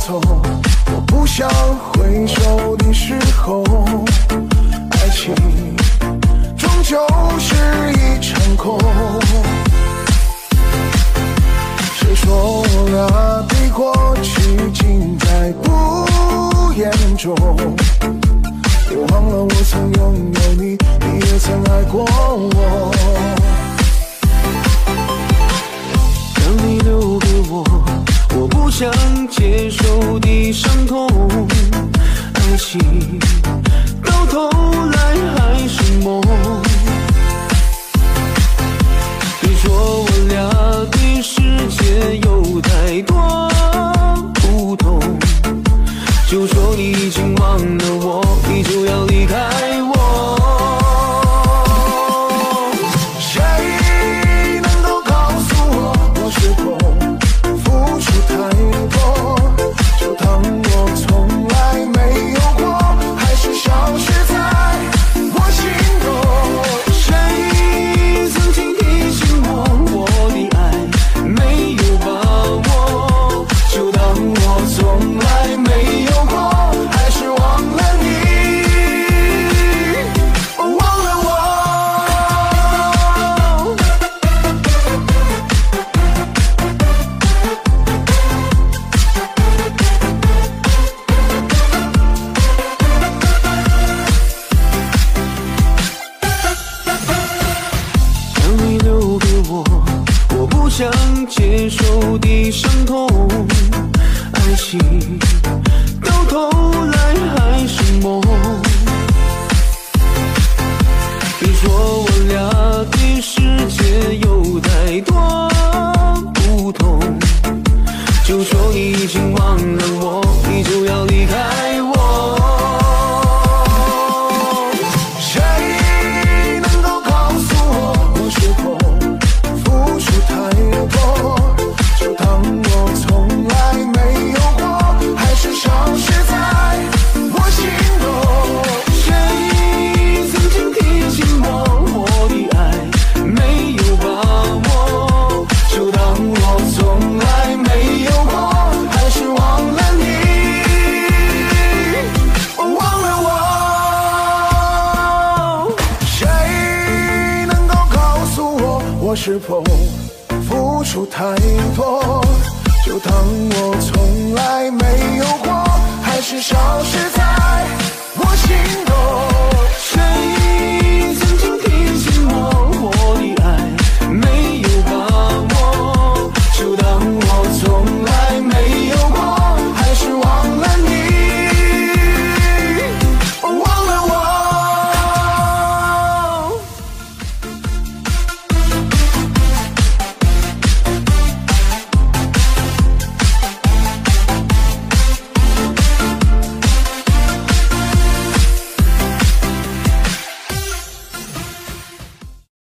走我不想回首的时候爱情终究是一场空。谁说我俩的过去尽在不言中？别忘了我曾拥有你你也曾爱过我。show 我是否付出太多？就当我从来没有过还是消失在